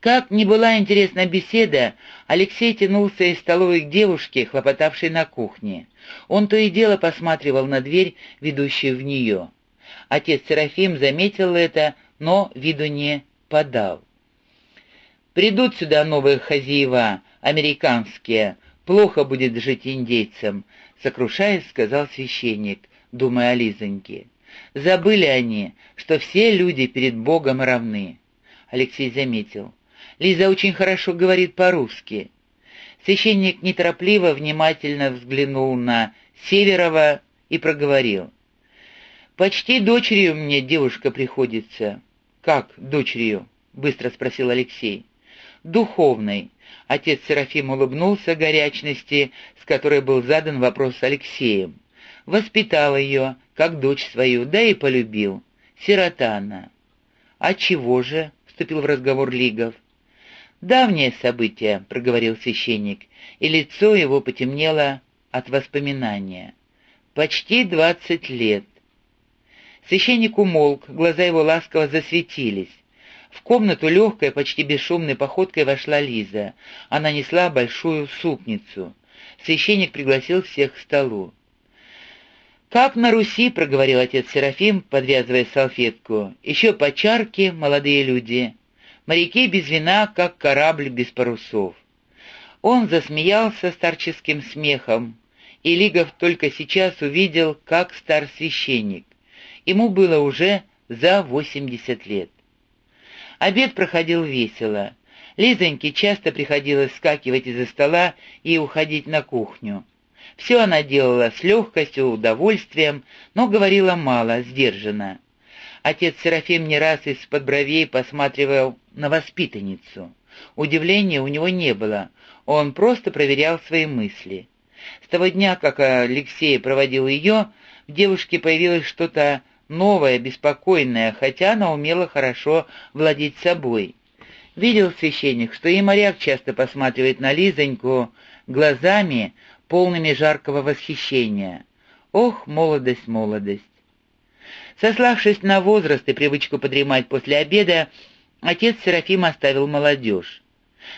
Как ни была интересна беседа, Алексей тянулся из столовой к девушке, хлопотавшей на кухне. Он то и дело посматривал на дверь, ведущую в нее. Отец Серафим заметил это, но виду не подал. «Придут сюда новые хозяева, американские, плохо будет жить индейцам», — сокрушаясь, сказал священник, думая о Лизоньке. «Забыли они, что все люди перед Богом равны». Алексей заметил. «Лиза очень хорошо говорит по-русски». Священник неторопливо, внимательно взглянул на Северова и проговорил. «Почти дочерью мне девушка приходится». «Как дочерью?» — быстро спросил Алексей. «Духовной». Отец Серафим улыбнулся горячности, с которой был задан вопрос Алексеем. Воспитал ее, как дочь свою, да и полюбил. Сирота она. «А чего же?» — вступил в разговор Лигов. «Давнее событие», — проговорил священник, и лицо его потемнело от воспоминания. «Почти двадцать лет. Священник умолк, глаза его ласково засветились. В комнату легкой, почти бесшумной походкой вошла Лиза. Она несла большую супницу. Священник пригласил всех к столу. «Как на Руси», — проговорил отец Серафим, подвязывая салфетку, — «еще по чарке, молодые люди. Моряки без вина, как корабль без парусов». Он засмеялся старческим смехом, и Лигов только сейчас увидел, как стар священник. Ему было уже за 80 лет. Обед проходил весело. Лизоньке часто приходилось скакивать из-за стола и уходить на кухню. Все она делала с легкостью, удовольствием, но говорила мало, сдержанно. Отец Серафим не раз из-под бровей посматривал на воспитанницу. Удивления у него не было, он просто проверял свои мысли. С того дня, как Алексей проводил ее, в девушке появилось что-то новая, беспокойная, хотя она умела хорошо владеть собой. Видел священник, что и моряк часто посматривает на Лизоньку глазами, полными жаркого восхищения. Ох, молодость, молодость! Сославшись на возраст и привычку подремать после обеда, отец Серафим оставил молодежь.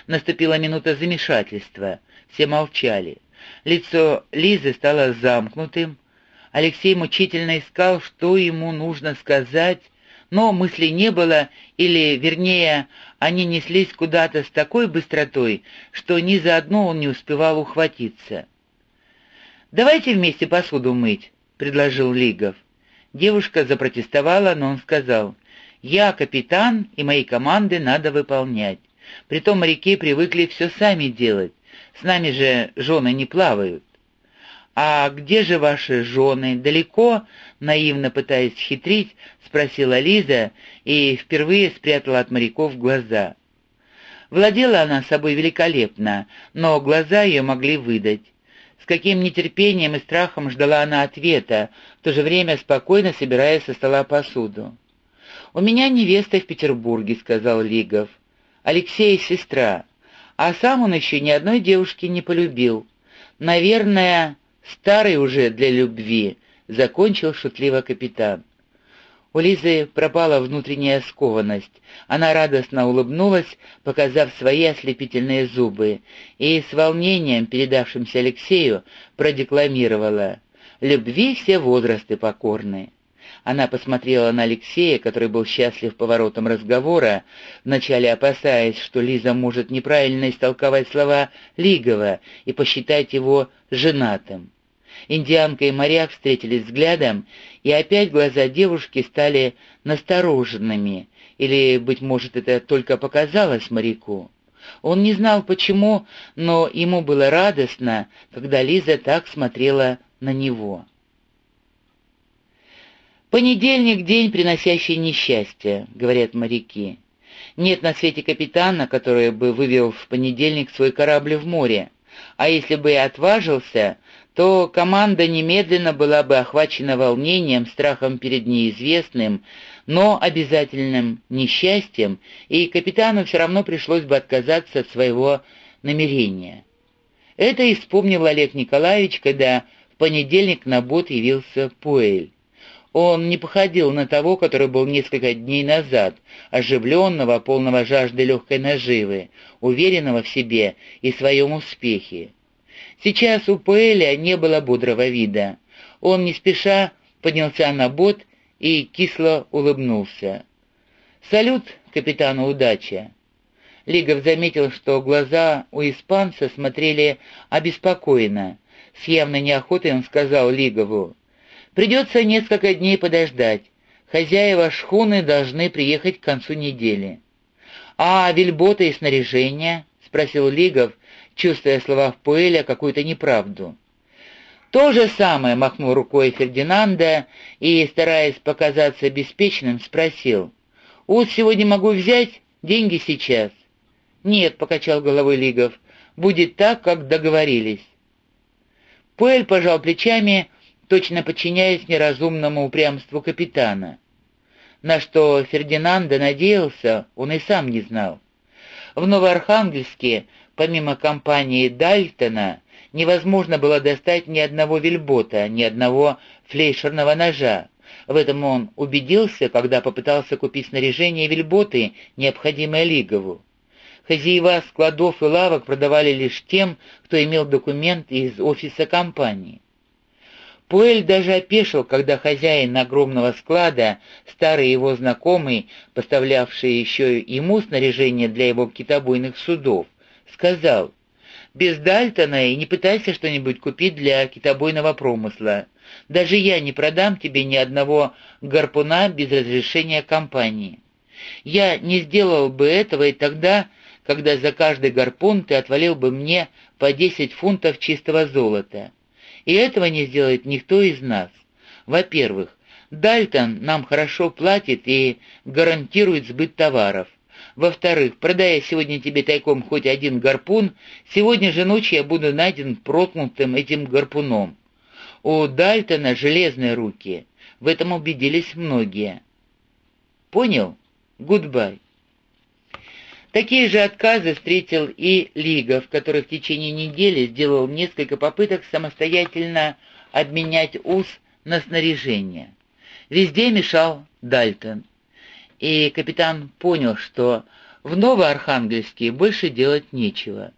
Наступила минута замешательства, все молчали. Лицо Лизы стало замкнутым, Алексей мучительно искал, что ему нужно сказать, но мыслей не было, или, вернее, они неслись куда-то с такой быстротой, что ни за одно он не успевал ухватиться. «Давайте вместе посуду мыть», — предложил Лигов. Девушка запротестовала, но он сказал, «Я капитан, и мои команды надо выполнять. Притом моряки привыкли все сами делать, с нами же жены не плавают». «А где же ваши жены? Далеко?» — наивно пытаясь хитрить, спросила Лиза и впервые спрятала от моряков глаза. Владела она собой великолепно, но глаза ее могли выдать. С каким нетерпением и страхом ждала она ответа, в то же время спокойно собирая со стола посуду. «У меня невеста в Петербурге», — сказал Лигов. «Алексея сестра. А сам он еще ни одной девушки не полюбил. Наверное, Старый уже для любви», — закончил шутливо капитан. У Лизы пропала внутренняя скованность. Она радостно улыбнулась, показав свои ослепительные зубы, и с волнением, передавшимся Алексею, продекламировала «Любви все возрасты покорны». Она посмотрела на Алексея, который был счастлив поворотом разговора, вначале опасаясь, что Лиза может неправильно истолковать слова Лигова и посчитать его женатым. Индианка и моряк встретились взглядом, и опять глаза девушки стали настороженными, или, быть может, это только показалось моряку. Он не знал почему, но ему было радостно, когда Лиза так смотрела на него. «Понедельник — день, приносящий несчастье», — говорят моряки. Нет на свете капитана, который бы вывел в понедельник свой корабль в море. А если бы и отважился, то команда немедленно была бы охвачена волнением, страхом перед неизвестным, но обязательным несчастьем, и капитану все равно пришлось бы отказаться от своего намерения. Это вспомнил Олег Николаевич, когда в понедельник на бот явился Пуэль. Он не походил на того, который был несколько дней назад, оживленного, полного жажды легкой наживы, уверенного в себе и своем успехе. Сейчас у Пэля не было бодрого вида. Он не спеша поднялся на бот и кисло улыбнулся. «Салют, капитану удача!» Лигов заметил, что глаза у испанца смотрели обеспокоенно. С явной неохотой он сказал Лигову, Придется несколько дней подождать. Хозяева шхуны должны приехать к концу недели». «А вельбота и снаряжение?» — спросил Лигов, чувствуя в Пуэля какую-то неправду. «То же самое», — махнул рукой Фердинанда и, стараясь показаться беспечным, спросил. «Ус сегодня могу взять, деньги сейчас». «Нет», — покачал головой Лигов, — «будет так, как договорились». Пуэль пожал плечами точно подчиняясь неразумному упрямству капитана. На что Фердинанда надеялся, он и сам не знал. В Новоархангельске, помимо компании Дальтона, невозможно было достать ни одного вельбота, ни одного флейшерного ножа. В этом он убедился, когда попытался купить снаряжение вельботы, необходимое Лигову. Хозяева складов и лавок продавали лишь тем, кто имел документ из офиса компании. Пуэль даже опешил, когда хозяин огромного склада, старый его знакомый, поставлявший еще ему снаряжение для его китобойных судов, сказал, «Без Дальтона и не пытайся что-нибудь купить для китобойного промысла. Даже я не продам тебе ни одного гарпуна без разрешения компании. Я не сделал бы этого и тогда, когда за каждый гарпун ты отвалил бы мне по 10 фунтов чистого золота». И этого не сделает никто из нас. Во-первых, Дальтон нам хорошо платит и гарантирует сбыт товаров. Во-вторых, продая сегодня тебе тайком хоть один гарпун, сегодня же ночью я буду найден проткнутым этим гарпуном. У Дальтона железные руки. В этом убедились многие. Понял? Goodbye. Такие же отказы встретил и Лигов, который в течение недели сделал несколько попыток самостоятельно обменять ус на снаряжение. Везде мешал Дальтон. И капитан понял, что в Новоархангельске больше делать нечего.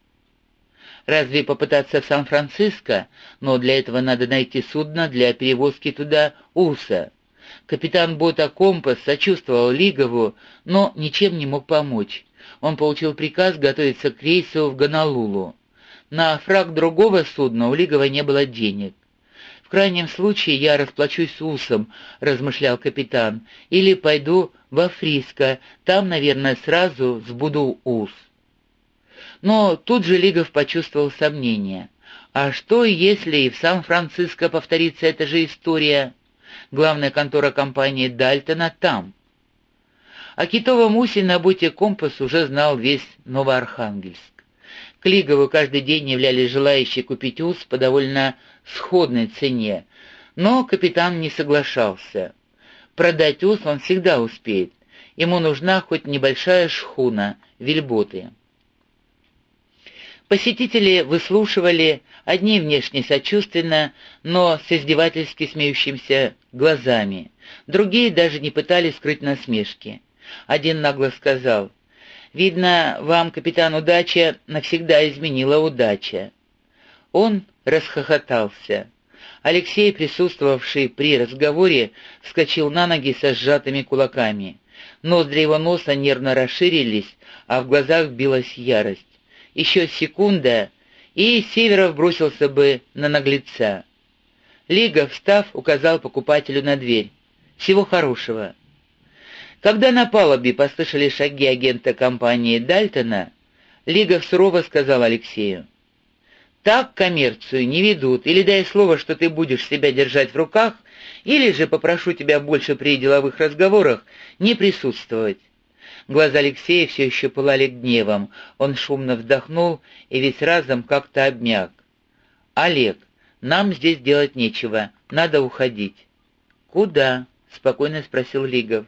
Разве попытаться в Сан-Франциско, но для этого надо найти судно для перевозки туда УСа. Капитан Бота Компас сочувствовал Лигову, но ничем не мог помочь он получил приказ готовиться к рейсу в Гонолулу. На фраг другого судна у Лигова не было денег. «В крайнем случае я расплачусь Усом», — размышлял капитан, — «или пойду во Фриско, там, наверное, сразу сбуду Ус». Но тут же Лигов почувствовал сомнение. А что, если и в Сан-Франциско повторится эта же история? Главная контора компании Дальтона там. О китовом усе на боте «Компас» уже знал весь Новоархангельск. К Лигову каждый день являлись желающие купить ус по довольно сходной цене, но капитан не соглашался. Продать ус он всегда успеет, ему нужна хоть небольшая шхуна, вельботы. Посетители выслушивали, одни внешне сочувственно, но с издевательски смеющимся глазами, другие даже не пытались скрыть насмешки. Один нагло сказал, «Видно, вам, капитан Удача, навсегда изменила удача». Он расхохотался. Алексей, присутствовавший при разговоре, вскочил на ноги со сжатыми кулаками. Ноздри его носа нервно расширились, а в глазах билась ярость. Еще секунда, и Северов бросился бы на наглеца. Лига, встав, указал покупателю на дверь. «Всего хорошего». Когда на палубе послышали шаги агента компании Дальтона, Лига сурово сказал Алексею, «Так коммерцию не ведут, или дай слово, что ты будешь себя держать в руках, или же попрошу тебя больше при деловых разговорах не присутствовать». Глаза Алексея все еще пылали гневом, он шумно вдохнул и весь разом как-то обмяк. «Олег, нам здесь делать нечего, надо уходить». «Куда?» — спокойно спросил Лигов.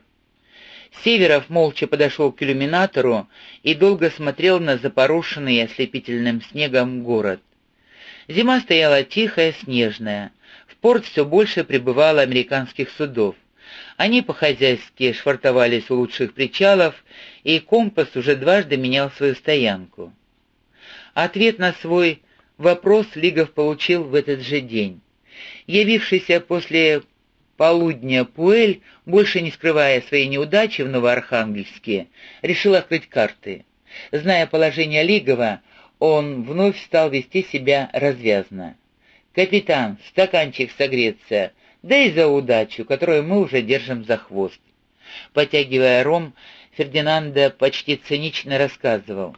Северов молча подошел к иллюминатору и долго смотрел на запорошенный ослепительным снегом город. Зима стояла тихая, снежная. В порт все больше прибывало американских судов. Они по-хозяйски швартовались у лучших причалов, и компас уже дважды менял свою стоянку. Ответ на свой вопрос Лигов получил в этот же день. Явившийся после полудня Пуэль, больше не скрывая своей неудачи в Новоархангельске, решил открыть карты. Зная положение Лигова, он вновь стал вести себя развязно. «Капитан, стаканчик согреться, да и за удачу, которую мы уже держим за хвост». Потягивая ром, Фердинанда почти цинично рассказывал.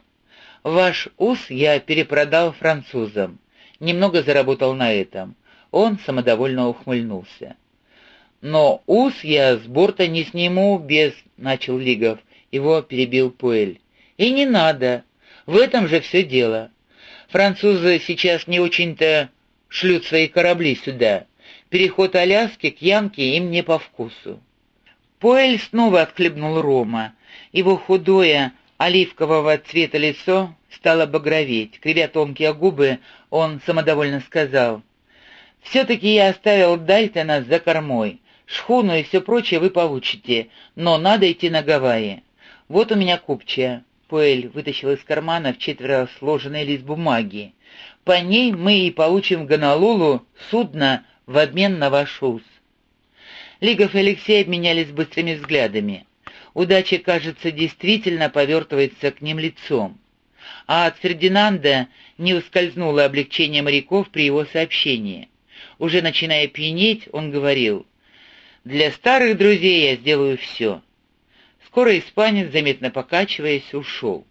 «Ваш ус я перепродал французам. Немного заработал на этом». Он самодовольно ухмыльнулся. «Но ус я с борта не сниму без...» — начал Лигов. Его перебил Пуэль. «И не надо. В этом же все дело. Французы сейчас не очень-то шлют свои корабли сюда. Переход Аляски к Янке им не по вкусу». Пуэль снова отхлебнул рома. Его худое, оливкового цвета лицо стало багроветь. Кривя тонкие губы, он самодовольно сказал, «Все-таки я оставил Дальтона за кормой. Шхуну и все прочее вы получите, но надо идти на Гавайи. Вот у меня купчая». Пуэль вытащил из кармана в четверо сложенный лист бумаги. «По ней мы и получим в Гонолулу судно в обмен на ваш уз». Лигов и Алексей обменялись быстрыми взглядами. Удача, кажется, действительно повертывается к ним лицом. А от Фердинанда не ускользнуло облегчение моряков при его сообщении. Уже начиная пьянеть, он говорил, «Для старых друзей я сделаю все». Скоро испанец, заметно покачиваясь, ушел.